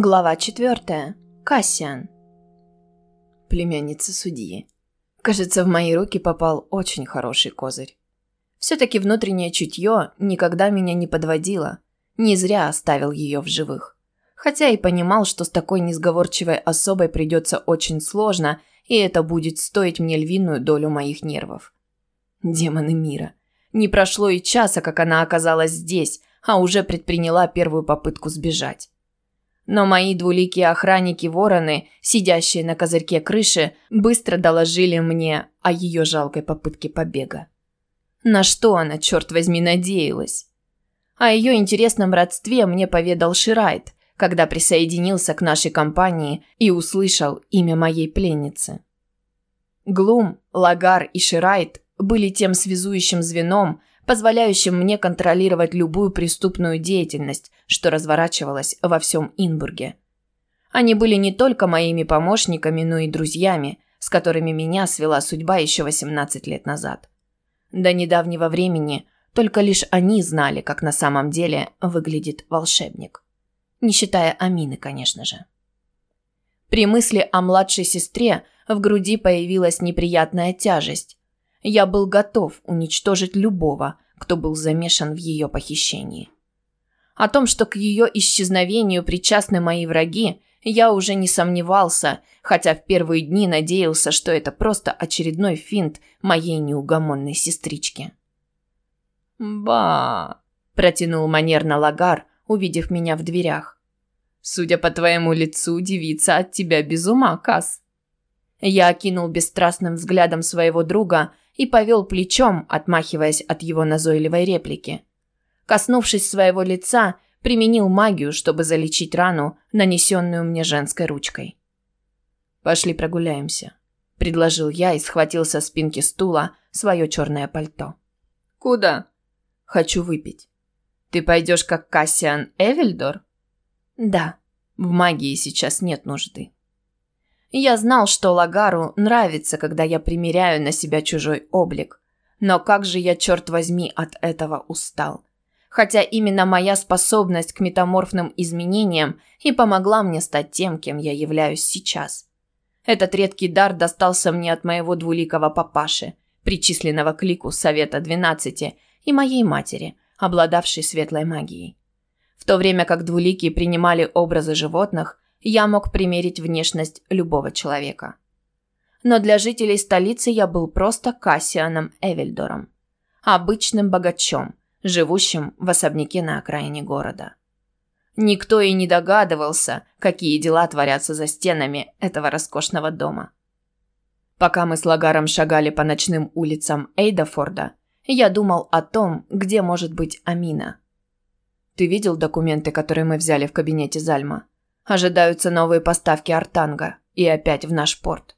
Глава четвертая. Кассиан. Племянница судьи. Кажется, в мои руки попал очень хороший козырь. Все-таки внутреннее чутье никогда меня не подводило. Не зря оставил ее в живых. Хотя и понимал, что с такой несговорчивой особой придется очень сложно, и это будет стоить мне львиную долю моих нервов. Демоны мира. Не прошло и часа, как она оказалась здесь, а уже предприняла первую попытку сбежать. Но мои двуликие охранники-вороны, сидящие на козырьке крыши, быстро доложили мне о ее жалкой попытке побега. На что она, черт возьми, надеялась? О ее интересном родстве мне поведал Ширайт, когда присоединился к нашей компании и услышал имя моей пленницы. Глум, Лагар и Ширайт были тем связующим звеном, позволяющим мне контролировать любую преступную деятельность, что разворачивалась во всем Инбурге. Они были не только моими помощниками, но и друзьями, с которыми меня свела судьба еще 18 лет назад. До недавнего времени только лишь они знали, как на самом деле выглядит волшебник. Не считая Амины, конечно же. При мысли о младшей сестре в груди появилась неприятная тяжесть, я был готов уничтожить любого, кто был замешан в ее похищении. О том, что к ее исчезновению причастны мои враги, я уже не сомневался, хотя в первые дни надеялся, что это просто очередной финт моей неугомонной сестрички. «Ба!» – протянул манерно Лагар, увидев меня в дверях. «Судя по твоему лицу, девица от тебя без ума, Кас. Я окинул бесстрастным взглядом своего друга и повел плечом, отмахиваясь от его назойливой реплики. Коснувшись своего лица, применил магию, чтобы залечить рану, нанесенную мне женской ручкой. «Пошли прогуляемся», – предложил я и схватил со спинки стула свое черное пальто. «Куда?» «Хочу выпить». «Ты пойдешь как Кассиан Эвельдор?» «Да, в магии сейчас нет нужды». Я знал, что Лагару нравится, когда я примеряю на себя чужой облик. Но как же я, черт возьми, от этого устал. Хотя именно моя способность к метаморфным изменениям и помогла мне стать тем, кем я являюсь сейчас. Этот редкий дар достался мне от моего двуликого папаши, причисленного к лику Совета двенадцати, и моей матери, обладавшей светлой магией. В то время как двуликие принимали образы животных, я мог примерить внешность любого человека. Но для жителей столицы я был просто Кассианом Эвельдором. Обычным богачом, живущим в особняке на окраине города. Никто и не догадывался, какие дела творятся за стенами этого роскошного дома. Пока мы с Лагаром шагали по ночным улицам Эйдафорда, я думал о том, где может быть Амина. «Ты видел документы, которые мы взяли в кабинете Зальма?» Ожидаются новые поставки артанга. И опять в наш порт.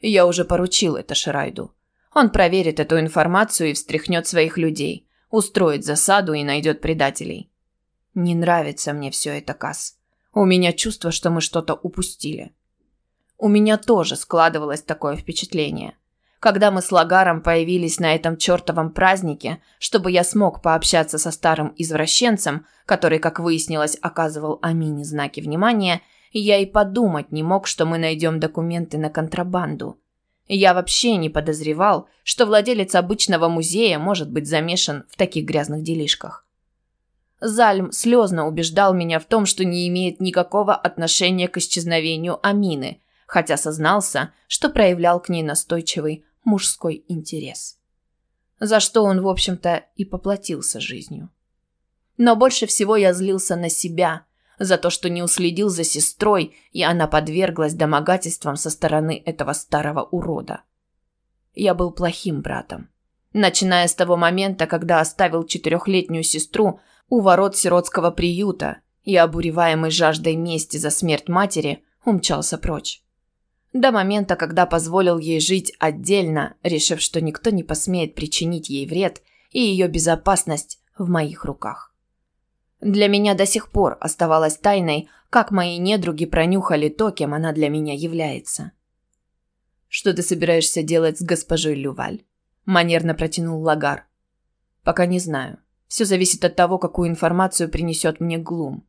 Я уже поручил это Ширайду. Он проверит эту информацию и встряхнет своих людей. Устроит засаду и найдет предателей. Не нравится мне все это, Касс. У меня чувство, что мы что-то упустили. У меня тоже складывалось такое впечатление – когда мы с Лагаром появились на этом чертовом празднике, чтобы я смог пообщаться со старым извращенцем, который, как выяснилось, оказывал Амине знаки внимания, я и подумать не мог, что мы найдем документы на контрабанду. Я вообще не подозревал, что владелец обычного музея может быть замешан в таких грязных делишках. Зальм слезно убеждал меня в том, что не имеет никакого отношения к исчезновению Амины, хотя сознался, что проявлял к ней настойчивый мужской интерес. За что он, в общем-то, и поплатился жизнью. Но больше всего я злился на себя за то, что не уследил за сестрой, и она подверглась домогательствам со стороны этого старого урода. Я был плохим братом. Начиная с того момента, когда оставил четырехлетнюю сестру у ворот сиротского приюта и, обуреваемый жаждой мести за смерть матери, умчался прочь до момента, когда позволил ей жить отдельно, решив, что никто не посмеет причинить ей вред, и ее безопасность в моих руках. Для меня до сих пор оставалось тайной, как мои недруги пронюхали то, кем она для меня является. «Что ты собираешься делать с госпожой Люваль?» – манерно протянул Лагар. «Пока не знаю. Все зависит от того, какую информацию принесет мне Глум».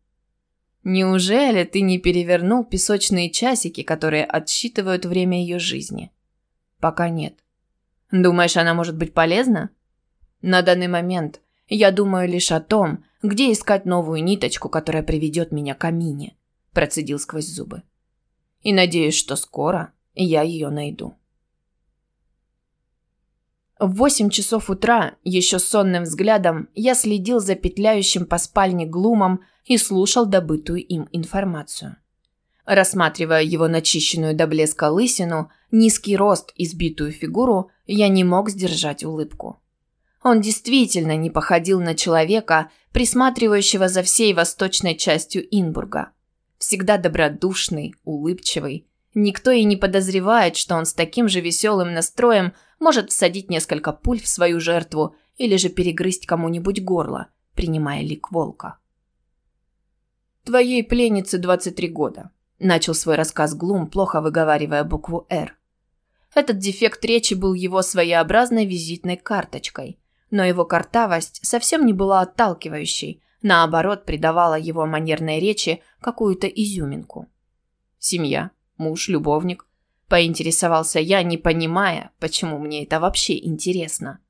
Неужели ты не перевернул песочные часики, которые отсчитывают время ее жизни? Пока нет. Думаешь, она может быть полезна? На данный момент я думаю лишь о том, где искать новую ниточку, которая приведет меня к Амине, процедил сквозь зубы. И надеюсь, что скоро я ее найду. В восемь часов утра, еще сонным взглядом, я следил за петляющим по спальне глумом и слушал добытую им информацию. Рассматривая его начищенную до блеска лысину, низкий рост и сбитую фигуру, я не мог сдержать улыбку. Он действительно не походил на человека, присматривающего за всей восточной частью Инбурга. Всегда добродушный, улыбчивый. Никто и не подозревает, что он с таким же веселым настроем может всадить несколько пуль в свою жертву или же перегрызть кому-нибудь горло, принимая лик волка. «Твоей пленнице 23 года», – начал свой рассказ Глум, плохо выговаривая букву «Р». Этот дефект речи был его своеобразной визитной карточкой, но его картавость совсем не была отталкивающей, наоборот, придавала его манерной речи какую-то изюминку. Семья, муж, любовник, Поинтересовался я, не понимая, почему мне это вообще интересно.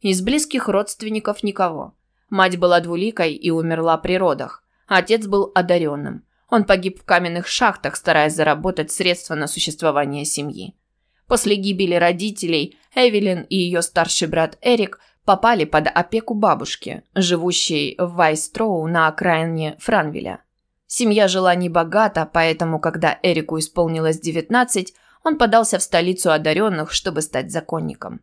Из близких родственников никого. Мать была двуликой и умерла при родах. Отец был одаренным. Он погиб в каменных шахтах, стараясь заработать средства на существование семьи. После гибели родителей Эвелин и ее старший брат Эрик попали под опеку бабушки, живущей в Вайстроу на окраине Франвиля. Семья жила небогато, поэтому, когда Эрику исполнилось 19, он подался в столицу одаренных, чтобы стать законником.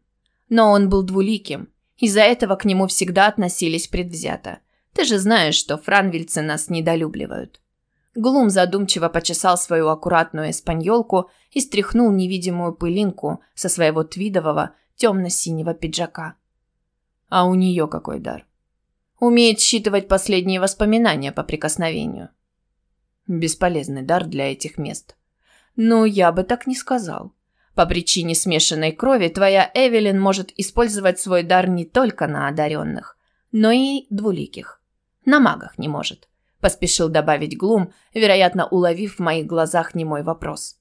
Но он был двуликим. Из-за этого к нему всегда относились предвзято. Ты же знаешь, что франвильцы нас недолюбливают. Глум задумчиво почесал свою аккуратную эспаньолку и стряхнул невидимую пылинку со своего твидового темно-синего пиджака. А у нее какой дар? Умеет считывать последние воспоминания по прикосновению. Бесполезный дар для этих мест. Но я бы так не сказал. По причине смешанной крови твоя Эвелин может использовать свой дар не только на одаренных, но и двуликих. На магах не может. Поспешил добавить Глум, вероятно, уловив в моих глазах немой вопрос.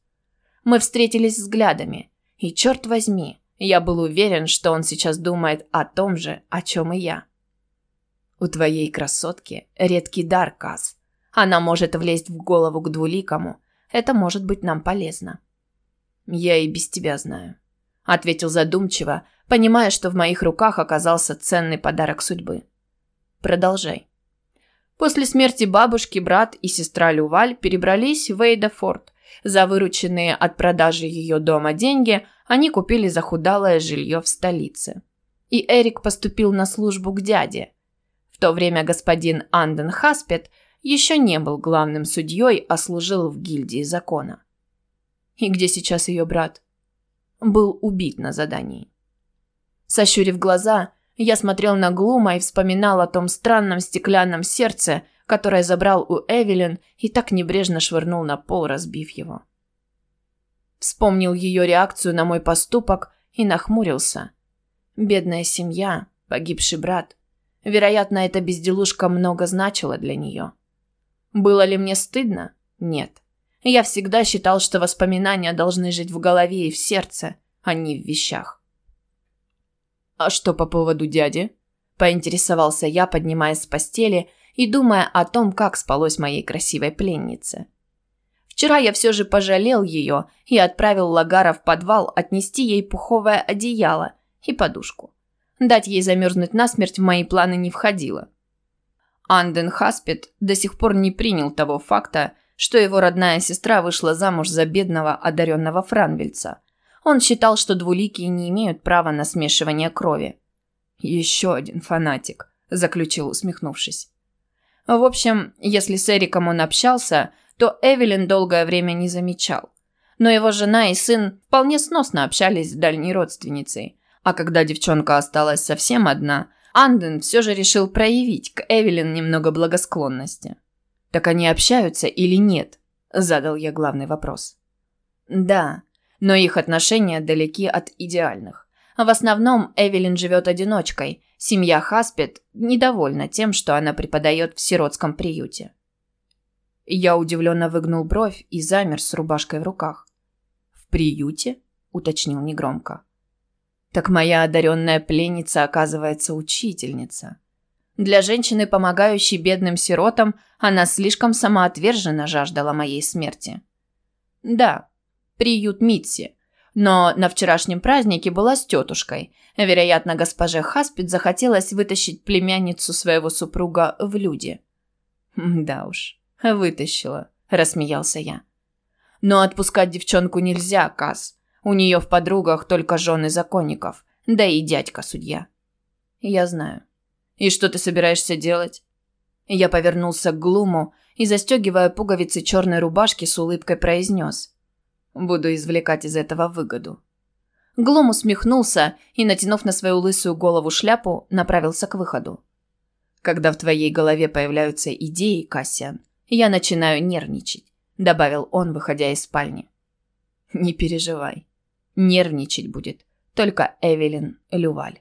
Мы встретились взглядами, и черт возьми, я был уверен, что он сейчас думает о том же, о чем и я. У твоей красотки редкий дар, Каз. Она может влезть в голову к двуликому. Это может быть нам полезно. Я и без тебя знаю, ответил задумчиво, понимая, что в моих руках оказался ценный подарок судьбы. Продолжай. После смерти бабушки брат и сестра Люваль перебрались в Эйдафорд. За вырученные от продажи ее дома деньги они купили захудалое жилье в столице. И Эрик поступил на службу к дяде. В то время господин Анден Хаспет – еще не был главным судьей, а служил в гильдии закона. И где сейчас ее брат? Был убит на задании. Сощурив глаза, я смотрел на Глума и вспоминал о том странном стеклянном сердце, которое забрал у Эвелин и так небрежно швырнул на пол, разбив его. Вспомнил ее реакцию на мой поступок и нахмурился. Бедная семья, погибший брат. Вероятно, эта безделушка много значила для нее. Было ли мне стыдно? Нет. Я всегда считал, что воспоминания должны жить в голове и в сердце, а не в вещах. «А что по поводу дяди?» – поинтересовался я, поднимаясь с постели и думая о том, как спалось моей красивой пленнице. Вчера я все же пожалел ее и отправил Лагара в подвал отнести ей пуховое одеяло и подушку. Дать ей замерзнуть насмерть в мои планы не входило. Анден Хаспит до сих пор не принял того факта, что его родная сестра вышла замуж за бедного одаренного франвельца. Он считал, что двуликие не имеют права на смешивание крови. «Еще один фанатик», – заключил, усмехнувшись. В общем, если с Эриком он общался, то Эвелин долгое время не замечал. Но его жена и сын вполне сносно общались с дальней родственницей. А когда девчонка осталась совсем одна – Анден все же решил проявить к Эвелин немного благосклонности. «Так они общаются или нет?» – задал я главный вопрос. «Да, но их отношения далеки от идеальных. В основном Эвелин живет одиночкой. Семья Хаспет недовольна тем, что она преподает в сиротском приюте. Я удивленно выгнул бровь и замер с рубашкой в руках. «В приюте?» – уточнил негромко. «Так моя одаренная пленница, оказывается, учительница. Для женщины, помогающей бедным сиротам, она слишком самоотверженно жаждала моей смерти. Да, приют Митси. Но на вчерашнем празднике была с тетушкой. Вероятно, госпоже Хаспид захотелось вытащить племянницу своего супруга в люди. Да уж, вытащила, рассмеялся я. Но отпускать девчонку нельзя, Кас. У нее в подругах только жены законников, да и дядька-судья. Я знаю. И что ты собираешься делать? Я повернулся к Глуму и, застегивая пуговицы черной рубашки, с улыбкой произнес. Буду извлекать из этого выгоду. Глум усмехнулся и, натянув на свою лысую голову шляпу, направился к выходу. «Когда в твоей голове появляются идеи, Кассиан, я начинаю нервничать», – добавил он, выходя из спальни. «Не переживай. Нервничать будет только Эвелин Люваль».